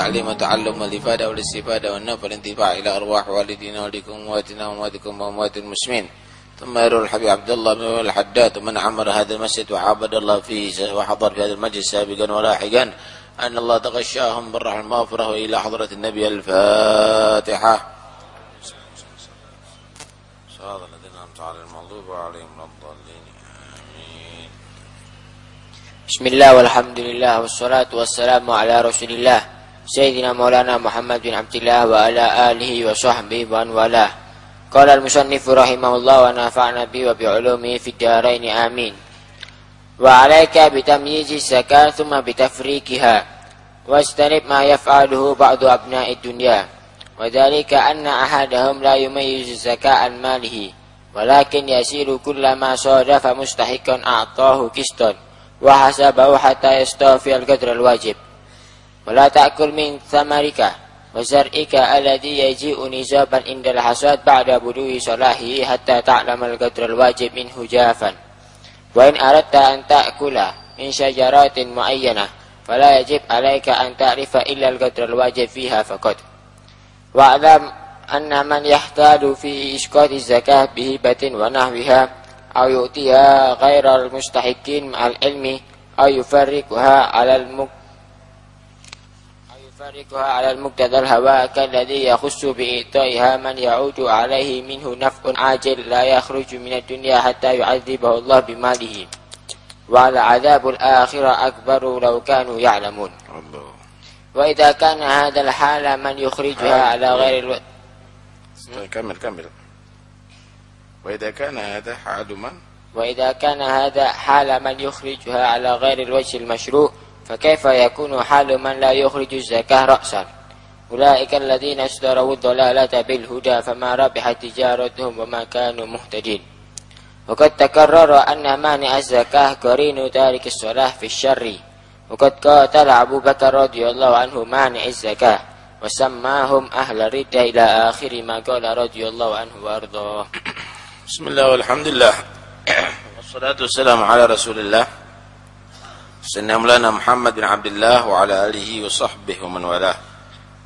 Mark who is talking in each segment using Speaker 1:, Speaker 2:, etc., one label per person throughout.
Speaker 1: من التعليم والتعلم والإفادة والاستفادة والنفع والانتفاع إلى أرواح والدينا ولكم وأمواتنا وأمواتكم وأموات المسلمين. ثم يروي الحبيب عبد الله بن الحداد ومن عمر هذا المسجد وعبد الله فيه وحضر في هذا المجلس سابقا ولاحقا أن الله تغشاهم بالرحمة المغفرة وإلى حضرة النبي الفاتحة. صراط الذين أنعمت عليهم المغضوب عليهم الضالين. آمين.
Speaker 2: بسم الله والحمد لله والصلاة والسلام على رسول الله. سيدنا مولانا محمد بن عبد الله وعلى آله وصحبه ومن والاه قال المصنف رحمه الله ونفعنا به وبعلومه في الدارين آمين وعليك بتمييز الزكاة ثم بتفريقها واجتنب ما يفعله بعض أبناء الدنيا وذلك أن أحدهم لا يميز الزكاة عن ماله ولكن يسير كل ما صادف مستحقا أعطاه قسطا وحسبه حتى يستوفي القدر الواجب ولا تأكل من ثمرك وزرعك الذي يجيء نزابا عند الحصاد بعد بدو صلاحه حتى تعلم القدر الواجب منه جافا. وإن أردت أن تأكل من شجرات معينة فلا يجب عليك أن تعرف إلا القدر الواجب فيها فقط. واعلم أن من يحتاج في إسقاط الزكاة بهبة ونحوها أو يؤتيها غير المستحقين مع العلم أو يفرقها على المك يفرقها على المقتضى الهوى كالذي يخص بإعطائها من يعود عليه منه نفع عاجل لا يخرج من الدنيا حتى يعذبه الله بماله. والعذاب الآخرة أكبر لو كانوا يعلمون.
Speaker 1: الله.
Speaker 2: وإذا كان هذا الحال من يخرجها على غير ألو...
Speaker 1: طيب كمل كمل. وإذا كان هذا حال من؟
Speaker 2: وإذا كان هذا حال من يخرجها على غير الوجه المشروع فكيف يكون حال من لا يخرج الزكاة رأسا؟ أولئك الذين اشتروا الضلالة بالهدى فما ربحت تجارتهم وما كانوا مهتدين. وقد تكرر أن مانع الزكاة قرين تارك الصلاة في الشر. وقد قاتل أبو بكر رضي الله عنه مانع الزكاة وسماهم أهل الردة إلى آخر ما قال رضي الله عنه وأرضاه.
Speaker 1: بسم الله والحمد لله. والصلاة والسلام على رسول الله. سيدنا مولانا محمد بن عبد الله وعلى آله وصحبه ومن والاه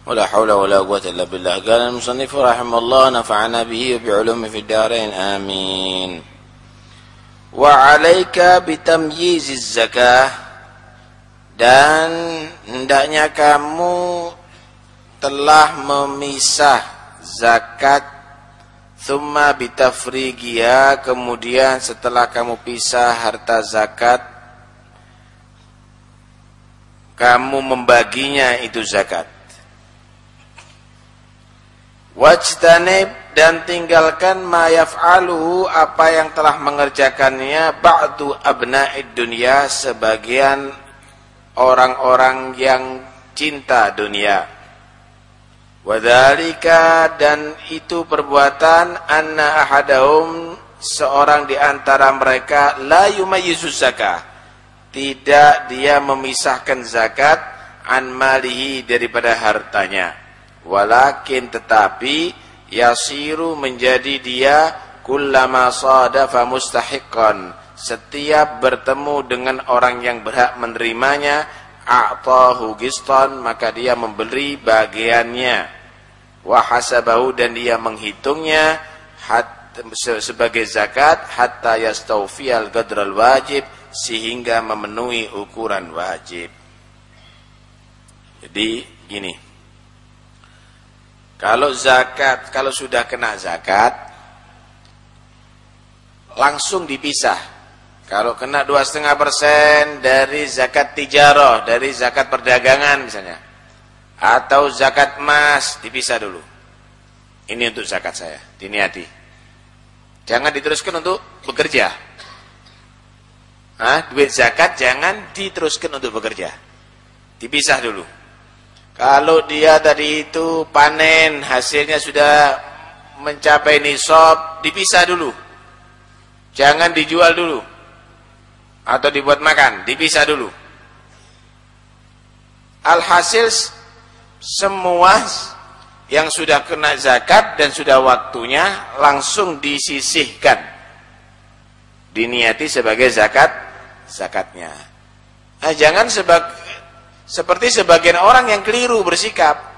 Speaker 1: ولا حول ولا قوة إلا بالله قال المصنف رحمه الله نفعنا به وبعلومه في الدارين آمين وعليك بتمييز الزكاة dan hendaknya kamu telah memisah zakat thumma bitafrigia kemudian setelah kamu pisah harta zakat kamu membaginya itu zakat. Wajtanib dan tinggalkan ma yaf'aluhu apa yang telah mengerjakannya ba'du abna'id dunia sebagian orang-orang yang cinta dunia. Wadhalika dan itu perbuatan anna ahadahum seorang di antara mereka la yumayyizu zakah tidak dia memisahkan zakat an malihi daripada hartanya. Walakin tetapi yasiru menjadi dia kullama sadafa mustahiqqan. Setiap bertemu dengan orang yang berhak menerimanya a'tahu gistan maka dia memberi bagiannya. Wa hasabahu dan dia menghitungnya hat, sebagai zakat hatta yastawfiyal gadral wajib sehingga memenuhi ukuran wajib jadi gini kalau zakat, kalau sudah kena zakat, langsung dipisah. Kalau kena dua setengah persen dari zakat tijaroh, dari zakat perdagangan misalnya, atau zakat emas dipisah dulu. Ini untuk zakat saya, diniati. Jangan diteruskan untuk bekerja. Hah? Duit zakat jangan diteruskan untuk bekerja. Dipisah dulu. Kalau dia tadi itu panen, hasilnya sudah mencapai nisab, dipisah dulu. Jangan dijual dulu. Atau dibuat makan, dipisah dulu. Alhasil semua yang sudah kena zakat dan sudah waktunya langsung disisihkan. Diniati sebagai zakat zakatnya. Nah, jangan sebagai Seperti sebagian orang yang keliru bersikap.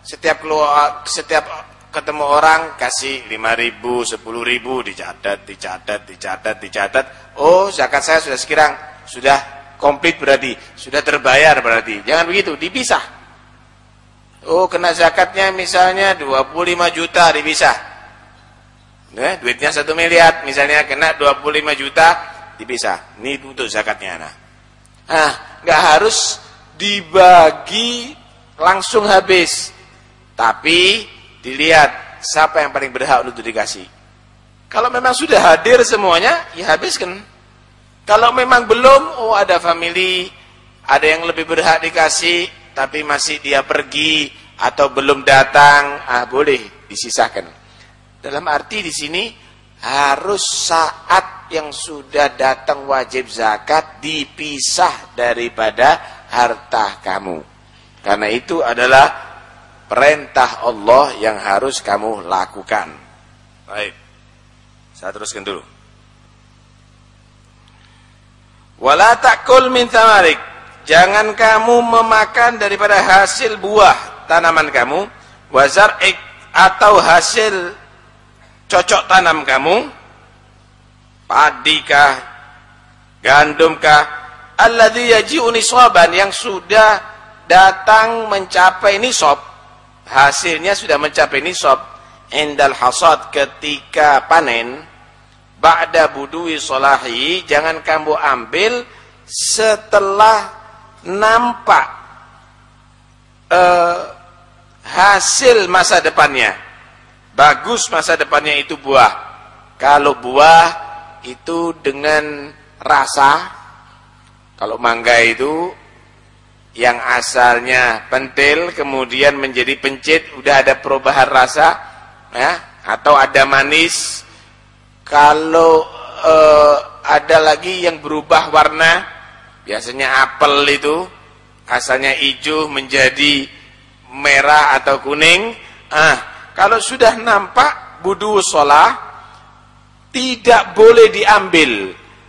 Speaker 1: Setiap keluar, setiap ketemu orang kasih 5 ribu, 10 ribu, dicatat, dicatat, dicatat, dicatat. Oh zakat saya sudah sekirang, sudah komplit berarti, sudah terbayar berarti. Jangan begitu, dipisah. Oh kena zakatnya misalnya 25 juta dipisah. Nah, duitnya 1 miliar misalnya kena 25 juta dipisah. Ini untuk zakatnya nah. Ah, nggak harus dibagi langsung habis. Tapi Dilihat siapa yang paling berhak untuk dikasih. Kalau memang sudah hadir semuanya, ya habiskan. Kalau memang belum, oh ada family, ada yang lebih berhak dikasih, tapi masih dia pergi atau belum datang, ah boleh disisakan. Dalam arti di sini harus saat yang sudah datang wajib zakat dipisah daripada harta kamu. Karena itu adalah perintah Allah yang harus kamu lakukan. Baik. Saya teruskan dulu. Wala takul min thamarik. Jangan kamu memakan daripada hasil buah tanaman kamu, wazar'ik atau hasil cocok tanam kamu, padikah, gandumkah, alladhi yaji'u niswaban. Yang sudah datang mencapai nisab. Hasilnya sudah mencapai nisab. Indal hasad ketika panen. Ba'da budui solahi jangan kamu ambil setelah nampak uh, hasil masa depannya. Bagus masa depannya itu buah. Kalau buah itu dengan rasa. Kalau mangga itu yang asalnya pentil kemudian menjadi pencit udah ada perubahan rasa ya atau ada manis. Kalau uh, ada lagi yang berubah warna biasanya apel itu asalnya hijau menjadi merah atau kuning. Ah kalau sudah nampak budu sholah tidak boleh diambil.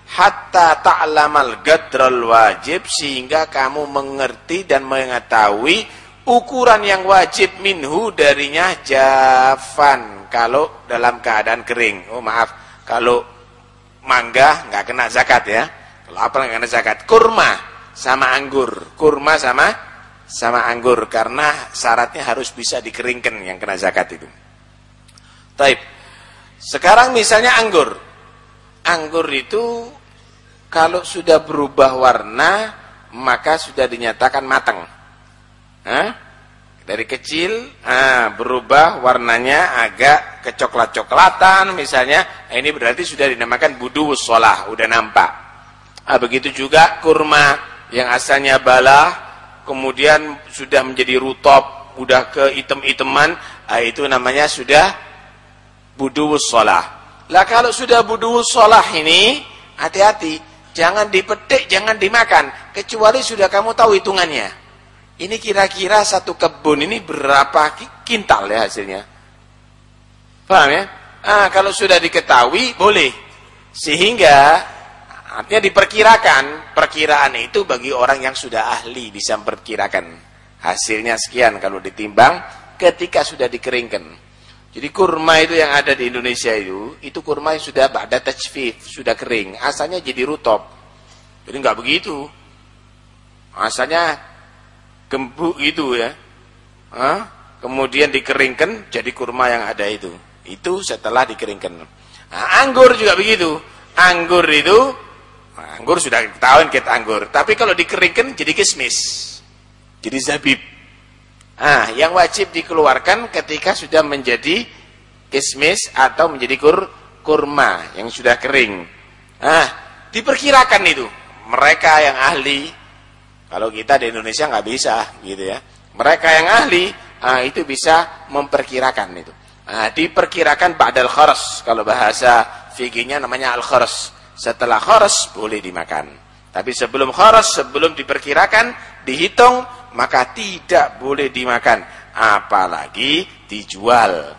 Speaker 1: Hatta ta'lamal gadral wajib sehingga kamu mengerti dan mengetahui ukuran yang wajib minhu darinya jafan. Kalau dalam keadaan kering. Oh maaf. Kalau mangga nggak kena zakat ya. Kalau apa nggak kena zakat. Kurma sama anggur. Kurma sama sama anggur. Karena syaratnya harus bisa dikeringkan yang kena zakat itu. Taib. Sekarang misalnya anggur. Anggur itu kalau sudah berubah warna maka sudah dinyatakan matang Hah? dari kecil ah, berubah warnanya agak kecoklat-coklatan misalnya ini berarti sudah dinamakan budu sholah udah nampak ah, begitu juga kurma yang asalnya balah kemudian sudah menjadi rutop udah ke item-iteman ah, itu namanya sudah budu sholah lah kalau sudah budu sholah ini hati-hati Jangan dipetik, jangan dimakan. Kecuali sudah kamu tahu hitungannya. Ini kira-kira satu kebun ini berapa kintal ya hasilnya. Paham ya? Ah, kalau sudah diketahui, boleh. Sehingga, artinya diperkirakan. Perkiraan itu bagi orang yang sudah ahli bisa memperkirakan. Hasilnya sekian kalau ditimbang ketika sudah dikeringkan. Jadi kurma itu yang ada di Indonesia itu, itu kurma yang sudah ada tajfif, sudah kering. Asalnya jadi rutop. Jadi nggak begitu. Asalnya gembuk itu ya. Hah? Kemudian dikeringkan jadi kurma yang ada itu. Itu setelah dikeringkan. Nah, anggur juga begitu. Anggur itu, nah, anggur sudah ketahuan kita anggur. Tapi kalau dikeringkan jadi kismis. Jadi zabib. Ah, yang wajib dikeluarkan ketika sudah menjadi kismis atau menjadi kur kurma yang sudah kering. Ah, diperkirakan itu. Mereka yang ahli, kalau kita di Indonesia nggak bisa, gitu ya. Mereka yang ahli, ah, itu bisa memperkirakan itu. Ah, diperkirakan ba'dal kharas. Kalau bahasa fikihnya namanya al kharas. Setelah kharas boleh dimakan. Tapi sebelum kharas, sebelum diperkirakan, dihitung maka tidak boleh dimakan apalagi dijual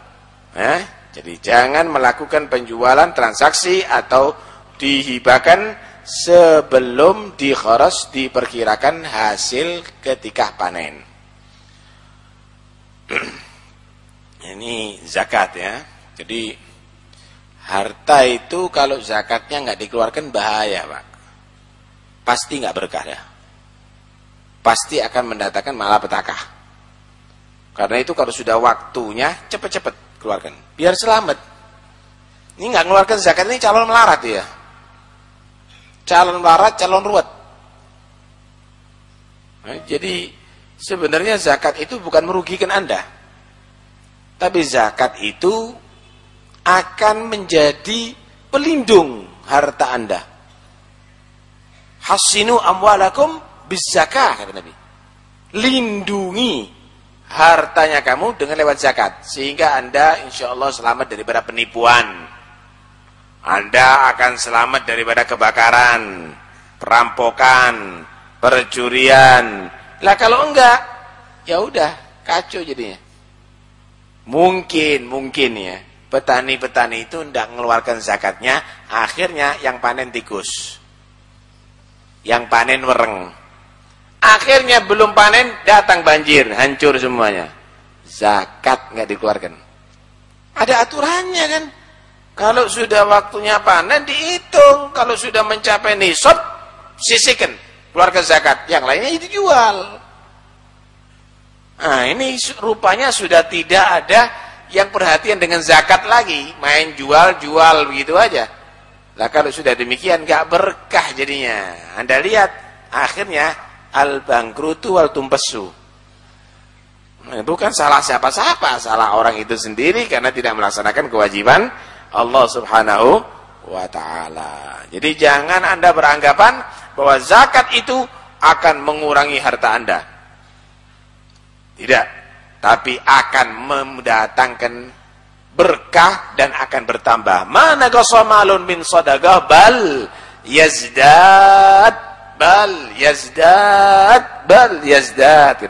Speaker 1: eh? jadi jangan melakukan penjualan transaksi atau dihibahkan sebelum dikhoros diperkirakan hasil ketika panen. Ini zakat ya. Jadi harta itu kalau zakatnya nggak dikeluarkan bahaya pak. Pasti nggak berkah ya. Pasti akan mendatangkan malapetaka. Karena itu kalau sudah waktunya cepet-cepet keluarkan. Biar selamat. Ini nggak ngeluarkan zakat ini calon melarat ya calon barat, calon ruwet. Nah, jadi sebenarnya zakat itu bukan merugikan Anda. Tapi zakat itu akan menjadi pelindung harta Anda. Hasinu amwalakum bizakah kata Nabi. Lindungi hartanya kamu dengan lewat zakat sehingga Anda insya Allah selamat daripada penipuan anda akan selamat daripada kebakaran, perampokan, percurian. Lah kalau enggak, ya udah kacau jadinya. Mungkin, mungkin ya, petani-petani itu tidak mengeluarkan zakatnya, akhirnya yang panen tikus. Yang panen wereng. Akhirnya belum panen, datang banjir, hancur semuanya. Zakat nggak dikeluarkan. Ada aturannya kan? Kalau sudah waktunya panen dihitung, kalau sudah mencapai nisab sisihkan, keluarkan zakat. Yang lainnya dijual. Nah, ini rupanya sudah tidak ada yang perhatian dengan zakat lagi, main jual-jual begitu aja. Lah kalau sudah demikian gak berkah jadinya. Anda lihat akhirnya al bangkrutu wal tumpesu. Nah, bukan salah siapa-siapa, salah orang itu sendiri karena tidak melaksanakan kewajiban Allah Subhanahu wa taala. Jadi jangan Anda beranggapan bahwa zakat itu akan mengurangi harta Anda. Tidak, tapi akan mendatangkan berkah dan akan bertambah. Mana qasamalun min sadaqah bal yazdad bal yazdad bal yazdad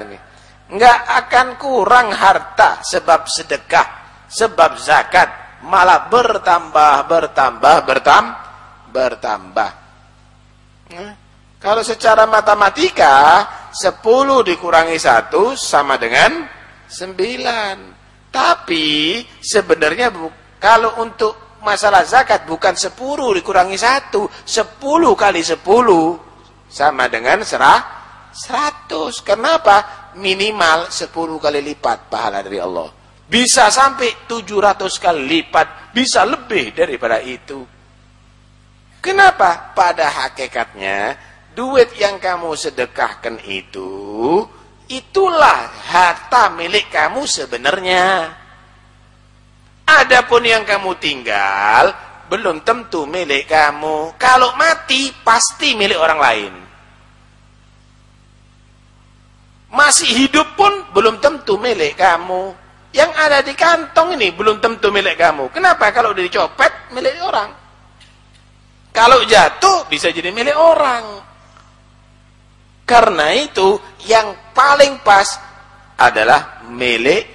Speaker 1: Enggak akan kurang harta sebab sedekah, sebab zakat, malah bertambah, bertambah, bertam, bertambah. Nah, kalau secara matematika, 10 dikurangi 1 sama dengan 9. Tapi sebenarnya kalau untuk masalah zakat bukan 10 dikurangi 1, 10 kali 10 sama dengan serah 100. Kenapa? Minimal 10 kali lipat pahala dari Allah. Bisa sampai 700 kali lipat, bisa lebih daripada itu. Kenapa? Pada hakikatnya, duit yang kamu sedekahkan itu, itulah harta milik kamu sebenarnya. Adapun yang kamu tinggal, belum tentu milik kamu. Kalau mati, pasti milik orang lain. Masih hidup pun belum tentu milik kamu. Yang ada di kantong ini belum tentu milik kamu. Kenapa? Kalau udah dicopet, milik orang. Kalau jatuh, bisa jadi milik orang. Karena itu, yang paling pas adalah milik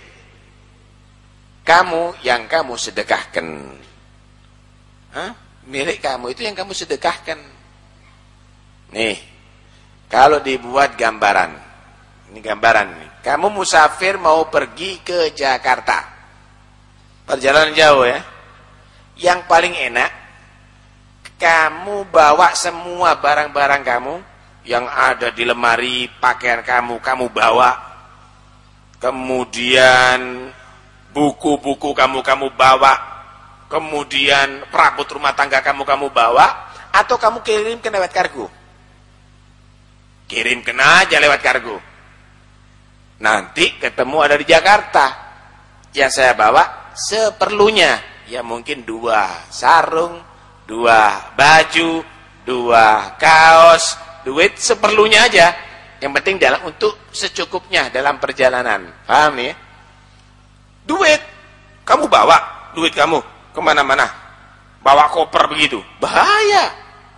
Speaker 1: kamu yang kamu sedekahkan. Hah? Milik kamu itu yang kamu sedekahkan. Nih, kalau dibuat gambaran, ini gambaran nih. Kamu musafir mau pergi ke Jakarta. Perjalanan jauh ya. Yang paling enak kamu bawa semua barang-barang kamu yang ada di lemari pakaian kamu, kamu bawa. Kemudian buku-buku kamu kamu bawa. Kemudian perabot rumah tangga kamu kamu bawa atau kamu kirimkan lewat kargo. Kirimkan aja lewat kargo Nanti ketemu ada di Jakarta. Yang saya bawa seperlunya. Ya mungkin dua sarung, dua baju, dua kaos, duit seperlunya aja. Yang penting dalam untuk secukupnya dalam perjalanan. Paham nih? Duit. Kamu bawa duit kamu ke mana-mana. Bawa koper begitu. Bahaya.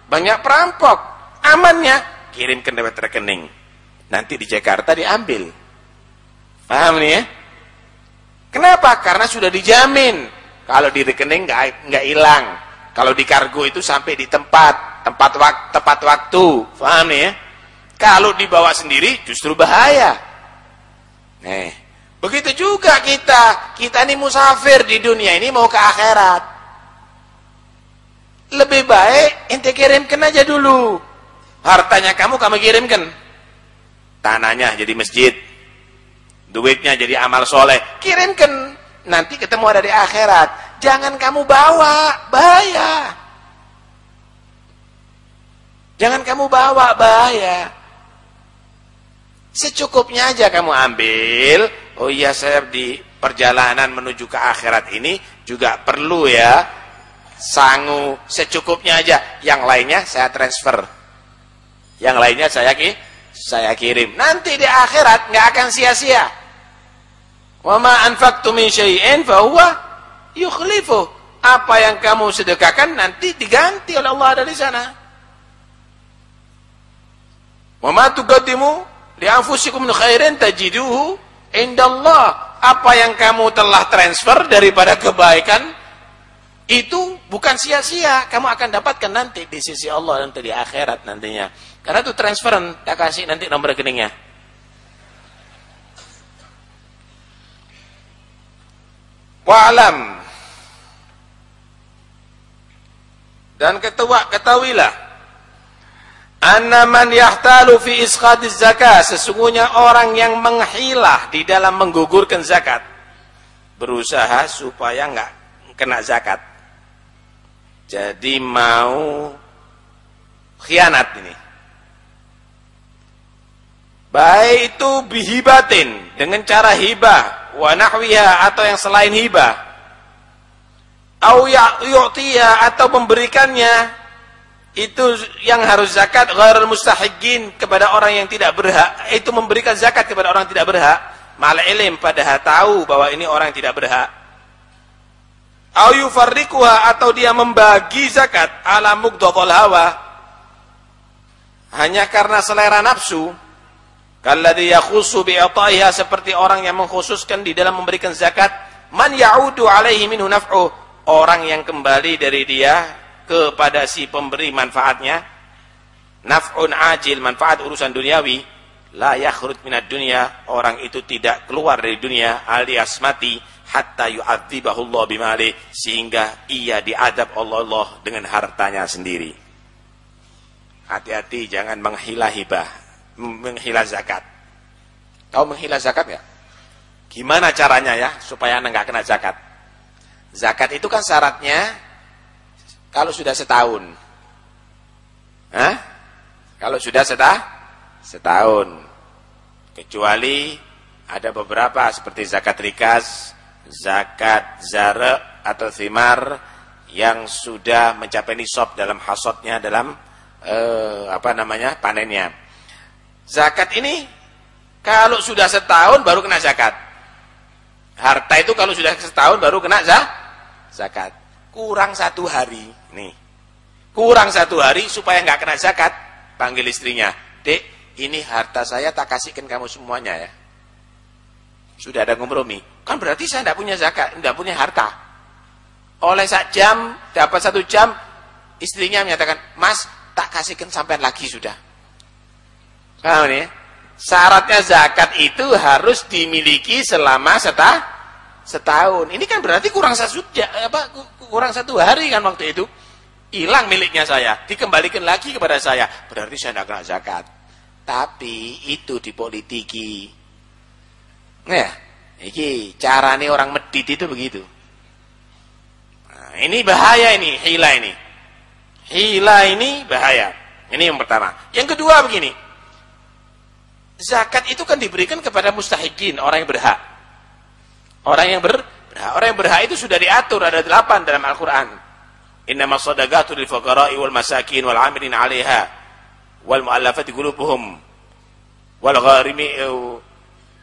Speaker 1: Banyak perampok. Amannya kirimkan lewat rekening. Nanti di Jakarta diambil. Paham nih ya? Kenapa? Karena sudah dijamin. Kalau di rekening nggak nggak hilang. Kalau di kargo itu sampai di tempat tempat waktu, tepat waktu. Paham nih ya? Kalau dibawa sendiri justru bahaya. Nih, begitu juga kita. Kita ini musafir di dunia ini mau ke akhirat. Lebih baik ente kirimkan aja dulu. Hartanya kamu kamu kirimkan. Tanahnya jadi masjid. Duitnya jadi amal soleh. Kirimkan. Nanti ketemu ada di akhirat. Jangan kamu bawa. Bahaya. Jangan kamu bawa. Bahaya. Secukupnya aja kamu ambil. Oh iya saya di perjalanan menuju ke akhirat ini juga perlu ya. Sangu secukupnya aja. Yang lainnya saya transfer. Yang lainnya saya ki saya kirim. Nanti di akhirat nggak akan sia-sia. Wa ma anfaqtu min syai'in fa huwa. Apa yang kamu sedekahkan nanti diganti oleh Allah dari sana. Wa ma tuqaddimu li anfusikum min khairin tajiduhu indallah. Apa yang kamu telah transfer daripada kebaikan itu bukan sia-sia. Kamu akan dapatkan nanti di sisi Allah nanti di akhirat nantinya. Karena itu transferan, tak kasih nanti nomor rekeningnya. Wa'alam. Dan ketua, ketahuilah. Anna man yahtalu fi isqadiz zakat. Sesungguhnya orang yang menghilah di dalam menggugurkan zakat. Berusaha supaya enggak kena zakat. Jadi mau khianat ini. Baik itu bihibatin dengan cara hibah wa nahwiha atau yang selain hibah. Au yu'tiya atau memberikannya itu yang harus zakat ghairul mustahiqin kepada orang yang tidak berhak. Itu memberikan zakat kepada orang yang tidak berhak. Mal ilim padahal tahu bahwa ini orang yang tidak berhak. Au yufarriquha atau dia membagi zakat ala muqdadhal hawa. Hanya karena selera nafsu Kalladhi yakhusu bi'ataiha seperti orang yang mengkhususkan di dalam memberikan zakat man ya'udu alaihi minhu naf'u. Orang yang kembali dari dia kepada si pemberi manfaatnya naf'un ajil manfaat urusan duniawi la yakhruj minad dunya. Orang itu tidak keluar dari dunia alias mati hatta yu'adzibahu Allah bimali sehingga ia diadab Allah Allah dengan hartanya sendiri. Hati-hati jangan menghilah hibah menghila zakat. Tahu menghila zakat ya? Gimana caranya ya supaya anda nggak kena zakat? Zakat itu kan syaratnya kalau sudah setahun. Hah? Kalau sudah setah, setahun. Kecuali ada beberapa seperti zakat rikas, zakat zare atau thimar yang sudah mencapai nisab dalam hasotnya dalam eh, apa namanya panennya. Zakat ini kalau sudah setahun baru kena zakat. Harta itu kalau sudah setahun baru kena zah, zakat. Kurang satu hari. Nih. Kurang satu hari supaya nggak kena zakat. Panggil istrinya. Dek, ini harta saya tak kasihkan kamu semuanya ya. Sudah ada kompromi. Kan berarti saya tidak punya zakat, tidak punya harta. Oleh sak jam, dapat satu jam, istrinya menyatakan, Mas, tak kasihkan sampai lagi sudah. Paham nih? Syaratnya zakat itu harus dimiliki selama setah, setahun. Ini kan berarti kurang satu apa kurang satu hari kan waktu itu. Hilang miliknya saya, dikembalikan lagi kepada saya. Berarti saya tidak kena zakat. Tapi itu dipolitiki. Nah, ini carane orang medit itu begitu. Nah, ini bahaya ini, hila ini. Hila ini bahaya. Ini yang pertama. Yang kedua begini zakat itu kan diberikan kepada mustahikin, orang yang berhak. Orang yang ber, berhak. Orang yang berhak itu sudah diatur ada delapan dalam Al-Qur'an. Innamas shadaqatu lil fuqara'i wal masakin wal 'amilin 'alaiha wal mu'allafati qulubuhum wal gharimi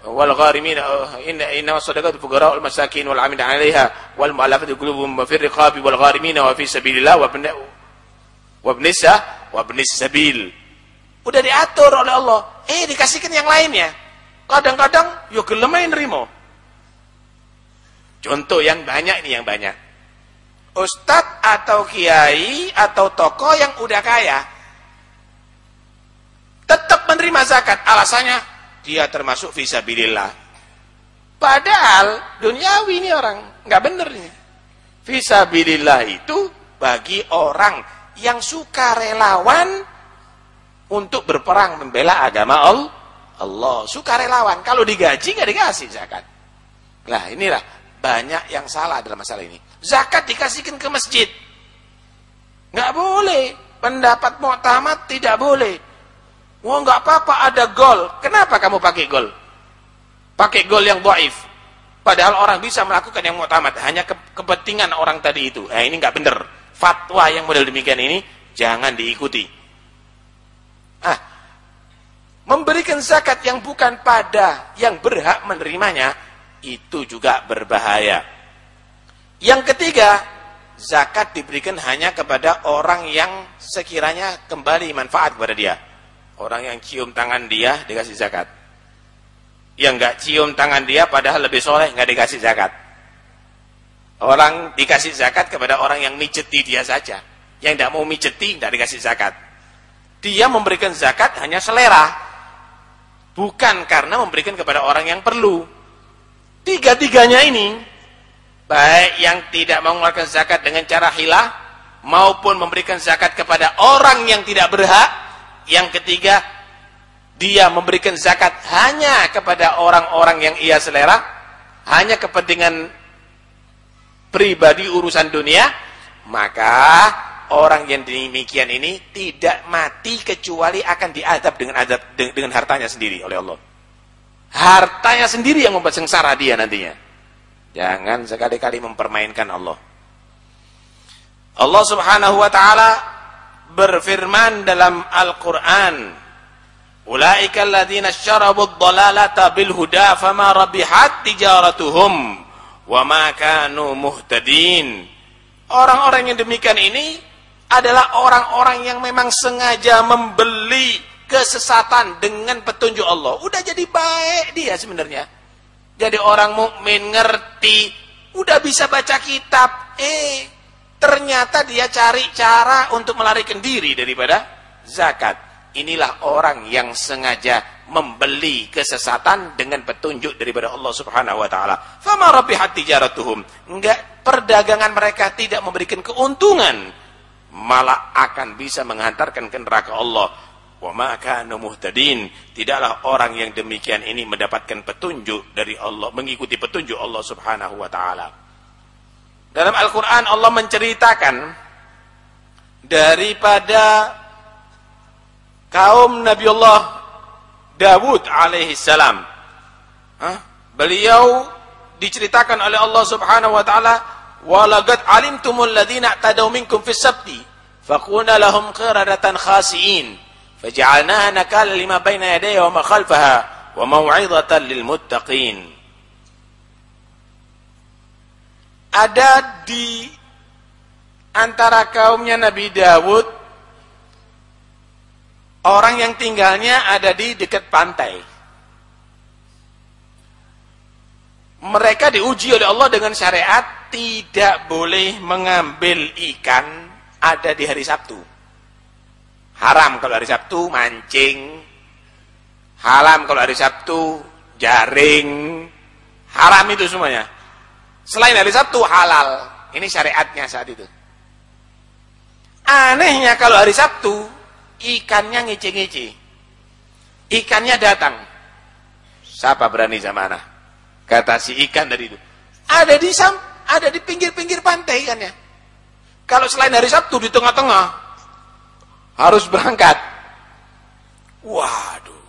Speaker 1: wal gharimin inna innamas shadaqatu lil fuqara'i wal masakin wal 'amilin 'alaiha wal mu'allafati qulubuhum fi riqabi wal gharimin wa fi sabilillah wa ibn wa ibnis sabil Udah diatur oleh Allah. Eh dikasihkan yang lainnya. Kadang-kadang yo gelemain nerimo. Contoh yang banyak ini yang banyak. Ustadz atau kiai atau tokoh yang udah kaya tetap menerima zakat. Alasannya dia termasuk visabilillah. Padahal duniawi ini orang nggak bener nih. Visabilillah itu bagi orang yang suka relawan untuk berperang membela agama Allah. Allah suka relawan. Kalau digaji nggak dikasih zakat. Nah inilah banyak yang salah dalam masalah ini. Zakat dikasihkan ke masjid. Nggak boleh. Pendapat mu'tamad tidak boleh. Wah nggak apa-apa ada gol. Kenapa kamu pakai gol? Pakai gol yang doif. Padahal orang bisa melakukan yang mu'tamad. Hanya ke kepentingan orang tadi itu. Nah ini nggak benar. Fatwa yang model demikian ini jangan diikuti. Ah, memberikan zakat yang bukan pada yang berhak menerimanya itu juga berbahaya. Yang ketiga, zakat diberikan hanya kepada orang yang sekiranya kembali manfaat kepada dia. Orang yang cium tangan dia dikasih zakat. Yang nggak cium tangan dia padahal lebih soleh nggak dikasih zakat. Orang dikasih zakat kepada orang yang mijeti dia saja. Yang tidak mau mijeti tidak dikasih zakat. Dia memberikan zakat hanya selera. Bukan karena memberikan kepada orang yang perlu. Tiga-tiganya ini, baik yang tidak mengeluarkan zakat dengan cara hilah, maupun memberikan zakat kepada orang yang tidak berhak, yang ketiga, dia memberikan zakat hanya kepada orang-orang yang ia selera, hanya kepentingan pribadi urusan dunia, maka orang yang demikian ini tidak mati kecuali akan diadab dengan adab dengan hartanya sendiri oleh Allah. Hartanya sendiri yang membuat sengsara dia nantinya. Jangan sekali-kali mempermainkan Allah. Allah Subhanahu wa taala berfirman dalam Al-Qur'an, "Ulaika alladziina syarabu ad-dhalalata bil huda fama rabihat tijaratuhum wa ma kanu muhtadin." Orang-orang yang demikian ini adalah orang-orang yang memang sengaja membeli kesesatan dengan petunjuk Allah. Udah jadi baik dia sebenarnya. Jadi orang mukmin ngerti, udah bisa baca kitab. Eh, ternyata dia cari cara untuk melarikan diri daripada zakat. Inilah orang yang sengaja membeli kesesatan dengan petunjuk daripada Allah Subhanahu wa taala. Fama rabihat tijaratuhum. Enggak perdagangan mereka tidak memberikan keuntungan, malah akan bisa menghantarkan ke neraka Allah. Wa ma kanu muhtadin. Tidaklah orang yang demikian ini mendapatkan petunjuk dari Allah mengikuti petunjuk Allah Subhanahu wa taala. Dalam Al-Qur'an Allah menceritakan daripada kaum Nabi Allah Dawud alaihi salam. Beliau diceritakan oleh Allah Subhanahu wa taala walagat alimtumul ladina tadaw minkum sabti faqulna lahum qiradatan khasiin فجعلناها نكالا لما بين يديها وما خلفها وموعظة للمتقين ada di antara kaumnya Nabi Dawud orang yang tinggalnya ada di dekat pantai mereka diuji oleh Allah dengan syariat tidak boleh mengambil ikan ada di hari Sabtu Haram kalau hari Sabtu mancing. Haram kalau hari Sabtu jaring. Haram itu semuanya. Selain hari Sabtu halal. Ini syariatnya saat itu. Anehnya kalau hari Sabtu ikannya ngece-ngece. Ikannya datang. Siapa berani sama anak? Kata si ikan dari itu. Ada di sam, ada di pinggir-pinggir pantai ikannya. Kalau selain hari Sabtu di tengah-tengah, harus berangkat. Waduh.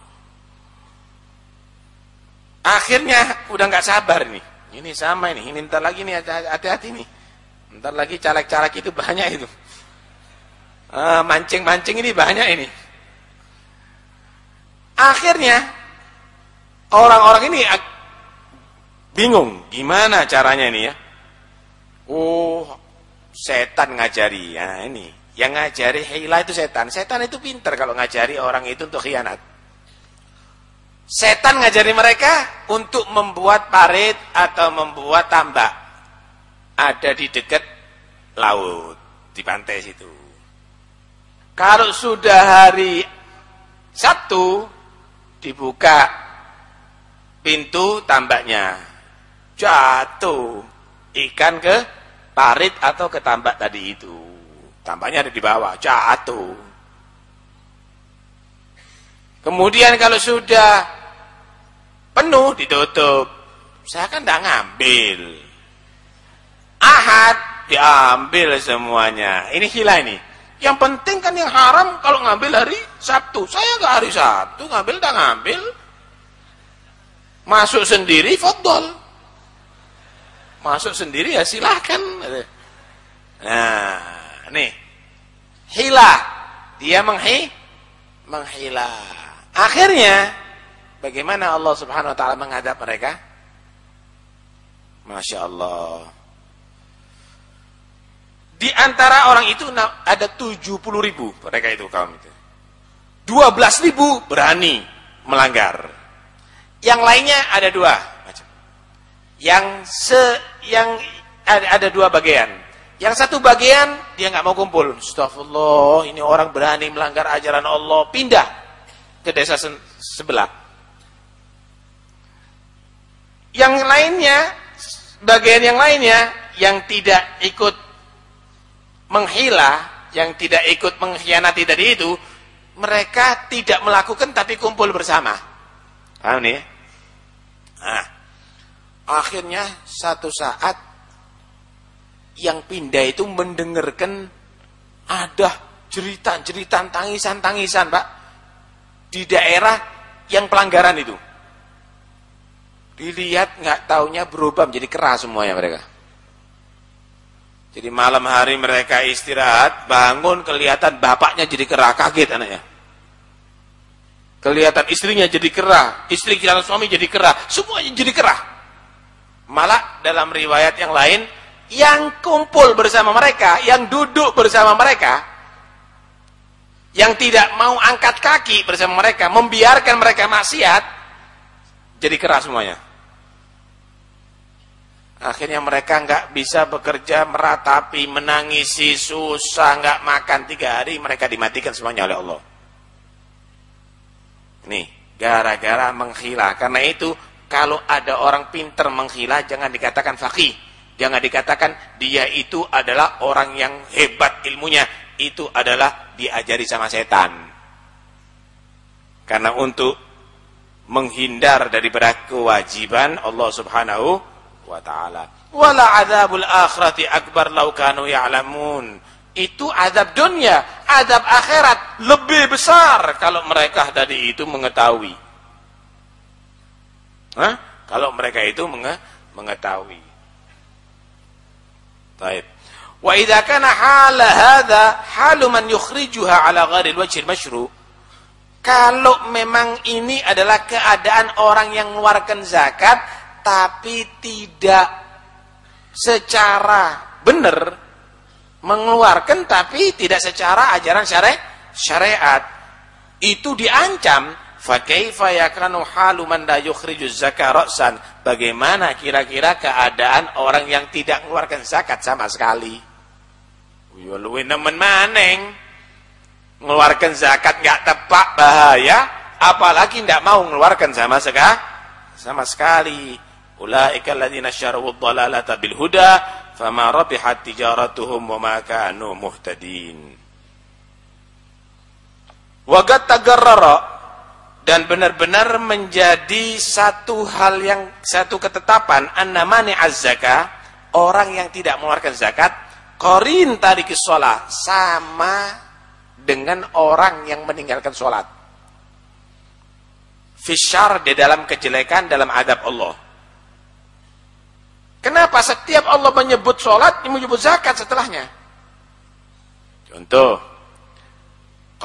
Speaker 1: Akhirnya udah nggak sabar nih. Ini sama ini, ini ntar lagi nih hati-hati nih. Ntar lagi caleg-caleg itu banyak itu. Ah, mancing-mancing uh, ini banyak ini. Akhirnya orang-orang ini bingung gimana caranya ini ya. Oh, setan ngajari. Ya ini yang ngajari hila itu setan. Setan itu pinter kalau ngajari orang itu untuk khianat. Setan ngajari mereka untuk membuat parit atau membuat tambak. Ada di dekat laut di pantai situ. Kalau sudah hari Sabtu dibuka pintu tambaknya. Jatuh ikan ke parit atau ke tambak tadi itu. Tambaknya ada di bawah, jatuh. Kemudian kalau sudah penuh ditutup. Saya kan tidak ngambil. Ahad diambil semuanya. Ini hilah ini. Yang penting kan yang haram kalau ngambil hari Sabtu. Saya nggak hari Sabtu ngambil, tak ngambil. Masuk sendiri, fotol. Masuk sendiri ya silahkan. Nah, nih. Hilah. Dia menghi, menghilah. Akhirnya, bagaimana Allah subhanahu wa ta'ala menghadap mereka? Masya Allah. Di antara orang itu ada 70 ribu mereka itu kaum itu. 12 ribu berani melanggar. Yang lainnya ada dua macam. Yang se yang ada, dua bagian. Yang satu bagian dia nggak mau kumpul. Astagfirullah, ini orang berani melanggar ajaran Allah, pindah ke desa sebelah. Yang lainnya, bagian yang lainnya yang tidak ikut menghila, yang tidak ikut mengkhianati tadi itu, mereka tidak melakukan tapi kumpul bersama. Paham nih? Nah, akhirnya satu saat yang pindah itu mendengarkan ada jeritan-jeritan tangisan-tangisan, Pak. Di daerah yang pelanggaran itu. Dilihat nggak taunya berubah menjadi keras semuanya mereka. Jadi malam hari mereka istirahat, bangun kelihatan bapaknya jadi kerah, kaget anaknya. Kelihatan istrinya jadi kerah, istri kita suami jadi kerah, semuanya jadi kerah. Malah dalam riwayat yang lain, yang kumpul bersama mereka, yang duduk bersama mereka, yang tidak mau angkat kaki bersama mereka, membiarkan mereka maksiat, jadi kerah semuanya. Akhirnya mereka nggak bisa bekerja, meratapi, menangisi, susah, nggak makan tiga hari, mereka dimatikan semuanya oleh Allah. Nih, gara-gara menghilah. Karena itu, kalau ada orang pinter menghilah, jangan dikatakan fakih. Jangan dikatakan dia itu adalah orang yang hebat ilmunya. Itu adalah diajari sama setan. Karena untuk menghindar daripada kewajiban Allah subhanahu wa taala. Wala adzabul akhirati akbar law kanu ya'lamun. Itu azab dunia, azab akhirat lebih besar kalau mereka tadi itu mengetahui. Hah? Kalau mereka itu menge mengetahui. Baik. Wa idza kana hal hadza halu man yukhrijuha ala ghairi al-wajh al-mashru' kalau memang ini adalah keadaan orang yang mengeluarkan zakat tapi tidak secara benar mengeluarkan tapi tidak secara ajaran syariat syariat itu diancam fa kaifa yakanu halu man la yukhrijuz ra'san? Bagaimana kira-kira keadaan orang yang tidak mengeluarkan zakat sama sekali? Yo luwe nemen maneng. Mengeluarkan zakat enggak tepat bahaya. Apalagi tidak mau mengeluarkan sama sekali sama sekali. Ulaika alladziina syarawu dhalalata bil huda fama rabihat tijaratuhum wa ma kanu muhtadin. Wa tagarrara dan benar-benar menjadi satu hal yang satu ketetapan annamani az-zakah orang yang tidak mengeluarkan zakat qarin tarikis shalah sama dengan orang yang meninggalkan salat. Fisyar di dalam kejelekan dalam adab Allah. Kenapa setiap Allah menyebut sholat, menyebut zakat setelahnya? Contoh.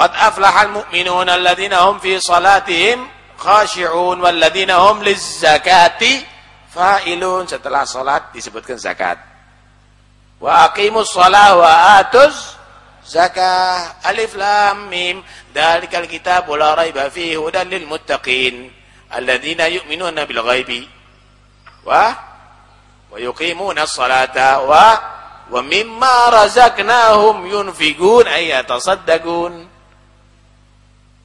Speaker 1: Qad aflahal mu'minun alladhina hum fi salatihim khashi'un walladhina hum lizzakati fa'ilun. Setelah sholat disebutkan zakat. Wa aqimus sholah wa atuz zakah. Alif lam mim. Dalikal kitab la raiba fihi hudan lil muttaqin. Alladhina yu'minuna bil ghaibi. Wa wa yuqimuna as-salata wa wa mimma razaqnahum yunfiqun ayatasaddaqun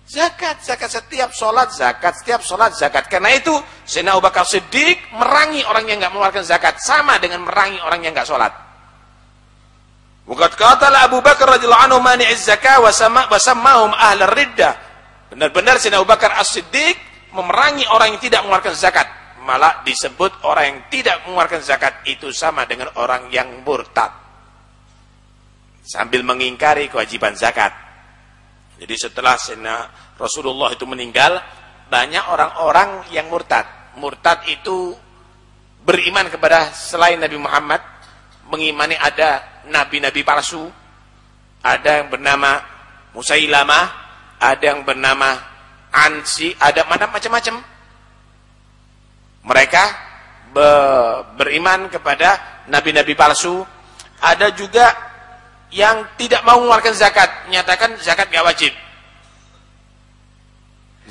Speaker 1: zakat zakat setiap sholat zakat setiap sholat zakat. Karena itu Sayyidina Abu Bakar Siddiq merangi orang yang enggak mengeluarkan zakat. Sama dengan merangi orang yang enggak sholat. Waqad qatala Abu Bakar radhiyallahu anhu mani'iz zakah wa sammahum ahlar riddah. Benar-benar Sayyidina Abu Bakar As-Siddiq memerangi orang yang tidak mengeluarkan zakat. Malah disebut orang yang tidak mengeluarkan zakat itu sama dengan orang yang murtad. Sambil mengingkari kewajiban zakat jadi setelah Sena Rasulullah itu meninggal banyak orang-orang yang murtad murtad itu beriman kepada selain Nabi Muhammad mengimani ada nabi-nabi palsu ada yang bernama Musailamah ada yang bernama Ansi ada macam-macam mereka be beriman kepada nabi-nabi palsu. Ada juga yang tidak mau mengeluarkan zakat, menyatakan zakat gak wajib.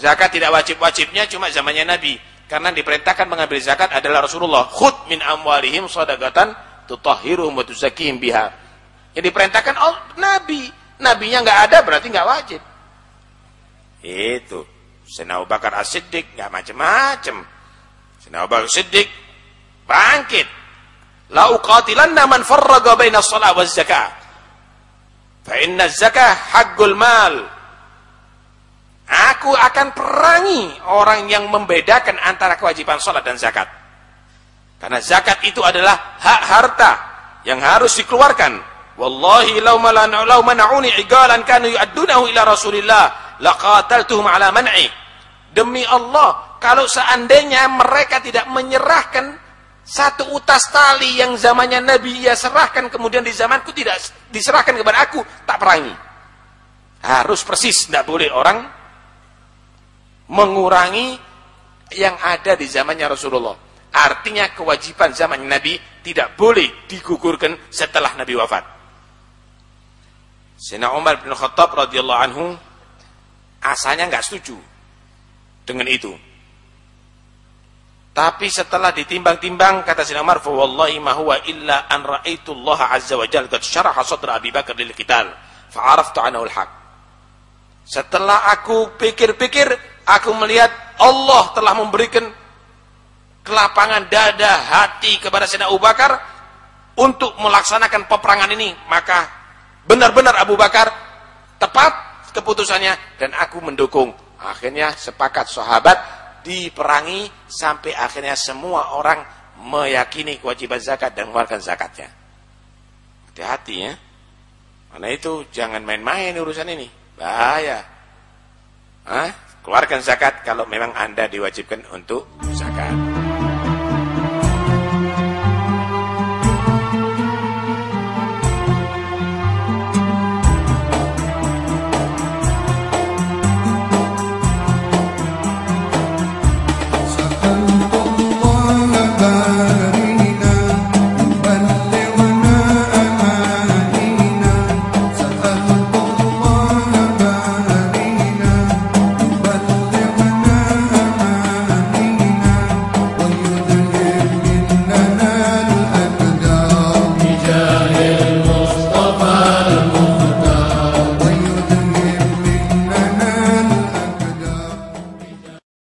Speaker 1: Zakat tidak wajib-wajibnya cuma zamannya Nabi. Karena diperintahkan mengambil zakat adalah Rasulullah. Khud min amwalihim sadaqatan tutahhiruhum wa tuzakkihim biha. Yang diperintahkan oh, Nabi. Nabinya nggak ada berarti nggak wajib. Itu. Sayyidina Bakar As-Siddiq nggak macam-macam. Abu Bakar Siddiq bangkit. La uqatilanna man farraga baina shalah wa zakah. Fa inna zakah haqqul mal. Aku akan perangi orang yang membedakan antara kewajiban salat dan zakat. Karena zakat itu adalah hak harta yang harus dikeluarkan. Wallahi law law mana'uni igalan kanu yu'addunahu ila Rasulillah laqataltuhum ala man'i. Demi Allah, kalau seandainya mereka tidak menyerahkan satu utas tali yang zamannya Nabi ia serahkan kemudian di zamanku tidak diserahkan kepada aku tak perangi. Harus persis tidak boleh orang mengurangi yang ada di zamannya Rasulullah. Artinya kewajiban zaman Nabi tidak boleh digugurkan setelah Nabi wafat. Sina Umar bin Khattab radhiyallahu anhu asalnya nggak setuju dengan itu tapi setelah ditimbang-timbang kata Sayyidina Umar, "Fa wallahi ma huwa illa an ra'aitu Allah azza wa jalla qad syaraha sadra Abi Bakar lil qital, fa araftu annahu al-haq." Setelah aku pikir-pikir, aku melihat Allah telah memberikan kelapangan dada hati kepada Sayyidina Abu Bakar untuk melaksanakan peperangan ini, maka benar-benar Abu Bakar tepat keputusannya dan aku mendukung. Akhirnya sepakat sahabat diperangi sampai akhirnya semua orang meyakini kewajiban zakat dan mengeluarkan zakatnya. Hati-hati ya. Karena itu jangan main-main urusan ini. Bahaya. Hah? Keluarkan zakat kalau memang Anda diwajibkan untuk zakat.